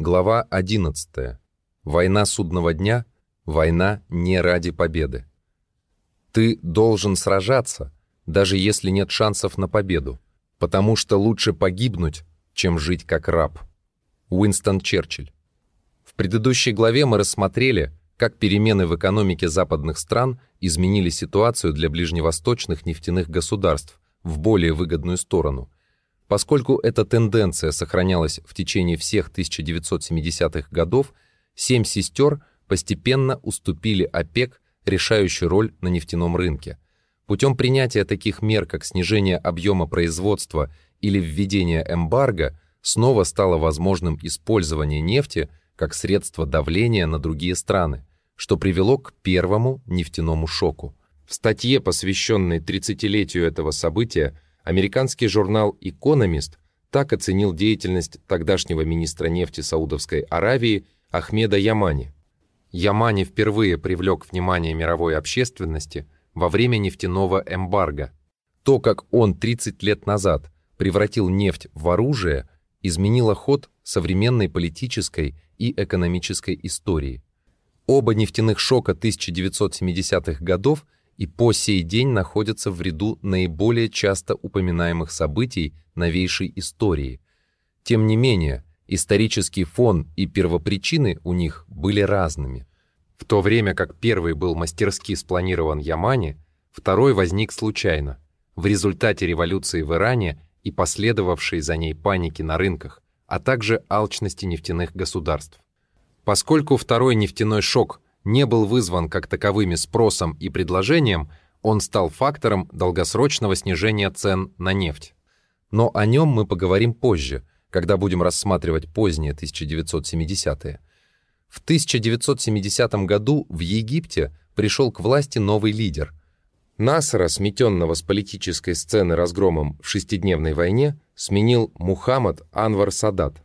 Глава 11. Война судного дня. Война не ради победы. Ты должен сражаться, даже если нет шансов на победу, потому что лучше погибнуть, чем жить как раб. Уинстон Черчилль. В предыдущей главе мы рассмотрели, как перемены в экономике западных стран изменили ситуацию для ближневосточных нефтяных государств в более выгодную сторону, Поскольку эта тенденция сохранялась в течение всех 1970-х годов, семь сестер постепенно уступили ОПЕК решающую роль на нефтяном рынке. Путем принятия таких мер, как снижение объема производства или введение эмбарго, снова стало возможным использование нефти как средство давления на другие страны, что привело к первому нефтяному шоку. В статье, посвященной 30-летию этого события, Американский журнал «Экономист» так оценил деятельность тогдашнего министра нефти Саудовской Аравии Ахмеда Ямани. Ямани впервые привлек внимание мировой общественности во время нефтяного эмбарго. То, как он 30 лет назад превратил нефть в оружие, изменило ход современной политической и экономической истории. Оба нефтяных шока 1970-х годов и по сей день находятся в ряду наиболее часто упоминаемых событий новейшей истории. Тем не менее, исторический фон и первопричины у них были разными. В то время как первый был мастерски спланирован Ямани, второй возник случайно, в результате революции в Иране и последовавшей за ней паники на рынках, а также алчности нефтяных государств. Поскольку второй нефтяной шок не был вызван как таковыми спросом и предложением, он стал фактором долгосрочного снижения цен на нефть. Но о нем мы поговорим позже, когда будем рассматривать поздние 1970-е. В 1970 году в Египте пришел к власти новый лидер. Насара, сметенного с политической сцены разгромом в шестидневной войне, сменил Мухаммад Анвар Садат.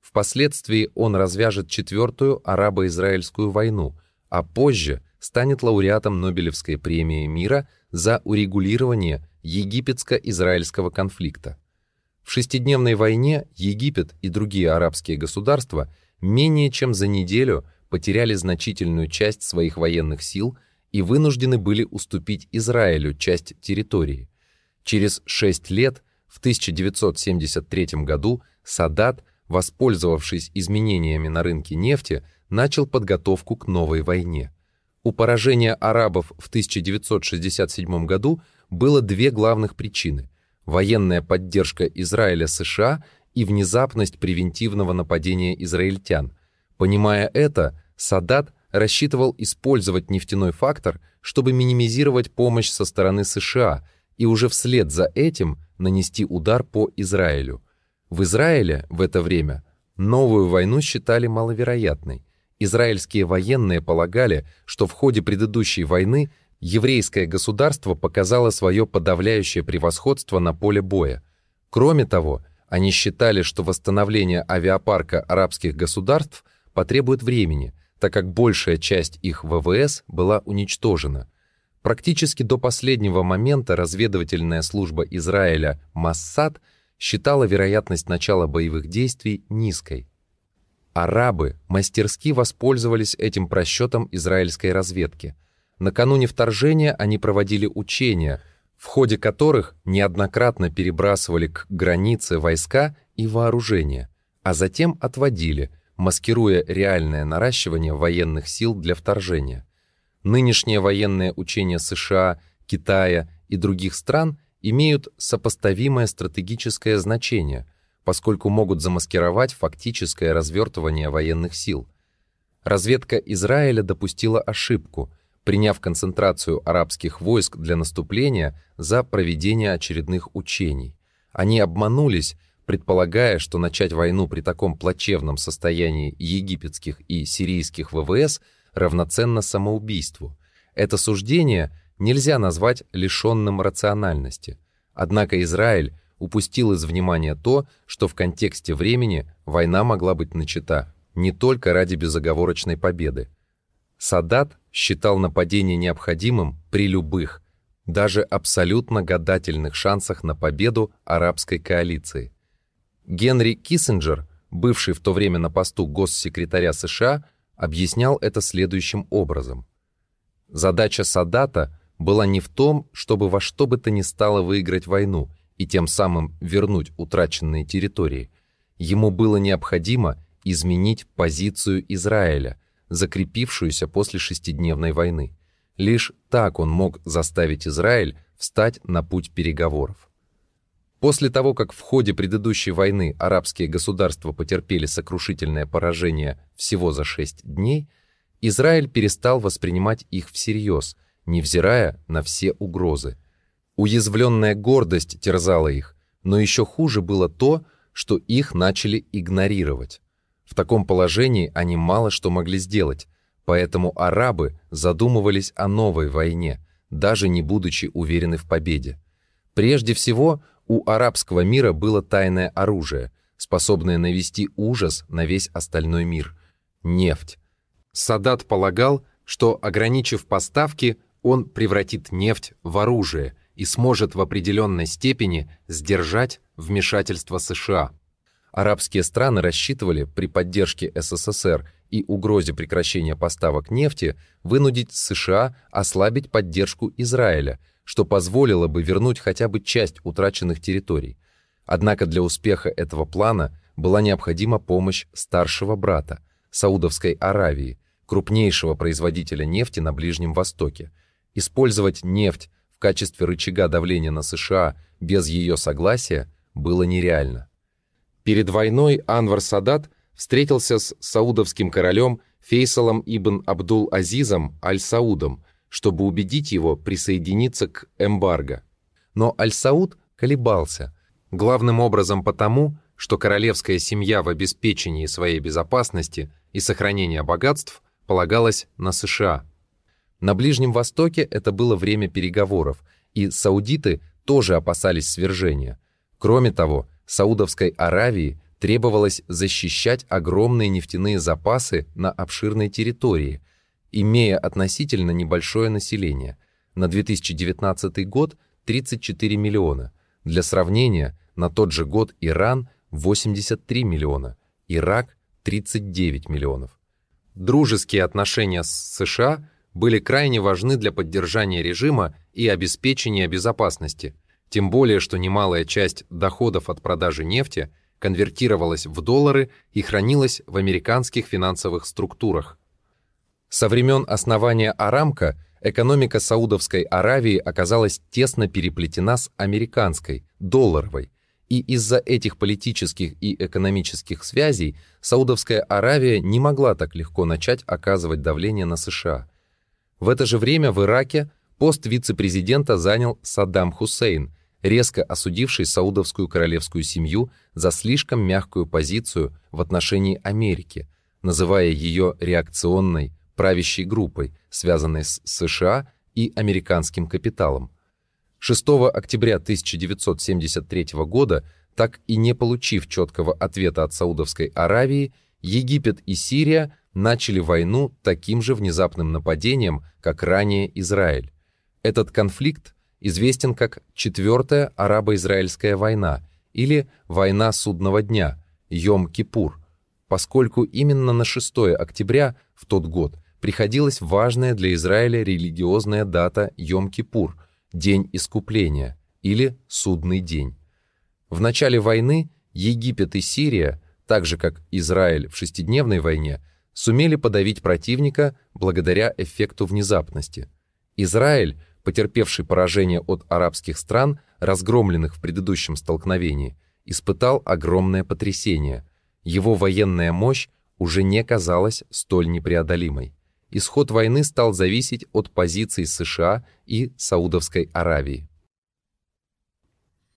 Впоследствии он развяжет четвертую арабо-израильскую войну – а позже станет лауреатом Нобелевской премии мира за урегулирование египетско-израильского конфликта. В шестидневной войне Египет и другие арабские государства менее чем за неделю потеряли значительную часть своих военных сил и вынуждены были уступить Израилю часть территории. Через шесть лет, в 1973 году, Садат, воспользовавшись изменениями на рынке нефти, начал подготовку к новой войне. У поражения арабов в 1967 году было две главных причины – военная поддержка Израиля США и внезапность превентивного нападения израильтян. Понимая это, Садат рассчитывал использовать нефтяной фактор, чтобы минимизировать помощь со стороны США и уже вслед за этим нанести удар по Израилю. В Израиле в это время новую войну считали маловероятной, Израильские военные полагали, что в ходе предыдущей войны еврейское государство показало свое подавляющее превосходство на поле боя. Кроме того, они считали, что восстановление авиапарка арабских государств потребует времени, так как большая часть их ВВС была уничтожена. Практически до последнего момента разведывательная служба Израиля Массад считала вероятность начала боевых действий низкой. Арабы мастерски воспользовались этим просчетом израильской разведки. Накануне вторжения они проводили учения, в ходе которых неоднократно перебрасывали к границе войска и вооружение, а затем отводили, маскируя реальное наращивание военных сил для вторжения. Нынешние военные учения США, Китая и других стран имеют сопоставимое стратегическое значение – поскольку могут замаскировать фактическое развертывание военных сил. Разведка Израиля допустила ошибку, приняв концентрацию арабских войск для наступления за проведение очередных учений. Они обманулись, предполагая, что начать войну при таком плачевном состоянии египетских и сирийских ВВС равноценно самоубийству. Это суждение нельзя назвать лишенным рациональности. Однако Израиль упустил из внимания то, что в контексте времени война могла быть начата не только ради безоговорочной победы. Садат считал нападение необходимым при любых, даже абсолютно гадательных шансах на победу арабской коалиции. Генри Киссинджер бывший в то время на посту госсекретаря США, объяснял это следующим образом. Задача Садата была не в том, чтобы во что бы то ни стало выиграть войну и тем самым вернуть утраченные территории. Ему было необходимо изменить позицию Израиля, закрепившуюся после шестидневной войны. Лишь так он мог заставить Израиль встать на путь переговоров. После того, как в ходе предыдущей войны арабские государства потерпели сокрушительное поражение всего за шесть дней, Израиль перестал воспринимать их всерьез, невзирая на все угрозы. Уязвленная гордость терзала их, но еще хуже было то, что их начали игнорировать. В таком положении они мало что могли сделать, поэтому арабы задумывались о новой войне, даже не будучи уверены в победе. Прежде всего, у арабского мира было тайное оружие, способное навести ужас на весь остальной мир – нефть. Садат полагал, что, ограничив поставки, он превратит нефть в оружие и сможет в определенной степени сдержать вмешательство США. Арабские страны рассчитывали при поддержке СССР и угрозе прекращения поставок нефти вынудить США ослабить поддержку Израиля, что позволило бы вернуть хотя бы часть утраченных территорий. Однако для успеха этого плана была необходима помощь старшего брата, Саудовской Аравии, крупнейшего производителя нефти на Ближнем Востоке. Использовать нефть в качестве рычага давления на США без ее согласия было нереально. Перед войной Анвар Садат встретился с саудовским королем Фейсалом ибн Абдул-Азизом Аль-Саудом, чтобы убедить его присоединиться к эмбарго. Но Аль-Сауд колебался, главным образом потому, что королевская семья в обеспечении своей безопасности и сохранении богатств полагалась на США. На Ближнем Востоке это было время переговоров, и саудиты тоже опасались свержения. Кроме того, Саудовской Аравии требовалось защищать огромные нефтяные запасы на обширной территории, имея относительно небольшое население. На 2019 год 34 миллиона. Для сравнения, на тот же год Иран 83 миллиона, Ирак 39 миллионов. Дружеские отношения с США были крайне важны для поддержания режима и обеспечения безопасности, тем более что немалая часть доходов от продажи нефти – конвертировалась в доллары и хранилась в американских финансовых структурах. Со времен основания Арамка экономика Саудовской Аравии оказалась тесно переплетена с американской, долларовой, и из-за этих политических и экономических связей Саудовская Аравия не могла так легко начать оказывать давление на США. В это же время в Ираке пост вице-президента занял Саддам Хусейн, резко осудивший саудовскую королевскую семью за слишком мягкую позицию в отношении Америки, называя ее реакционной правящей группой, связанной с США и американским капиталом. 6 октября 1973 года, так и не получив четкого ответа от Саудовской Аравии, Египет и Сирия начали войну таким же внезапным нападением, как ранее Израиль. Этот конфликт известен как Четвертая арабо-израильская война или Война судного дня, Йом-Кипур, поскольку именно на 6 октября в тот год приходилась важная для Израиля религиозная дата Йом-Кипур, День Искупления или Судный день. В начале войны Египет и Сирия, так же как Израиль в шестидневной войне, сумели подавить противника благодаря эффекту внезапности. Израиль потерпевший поражение от арабских стран, разгромленных в предыдущем столкновении, испытал огромное потрясение. Его военная мощь уже не казалась столь непреодолимой. Исход войны стал зависеть от позиций США и Саудовской Аравии.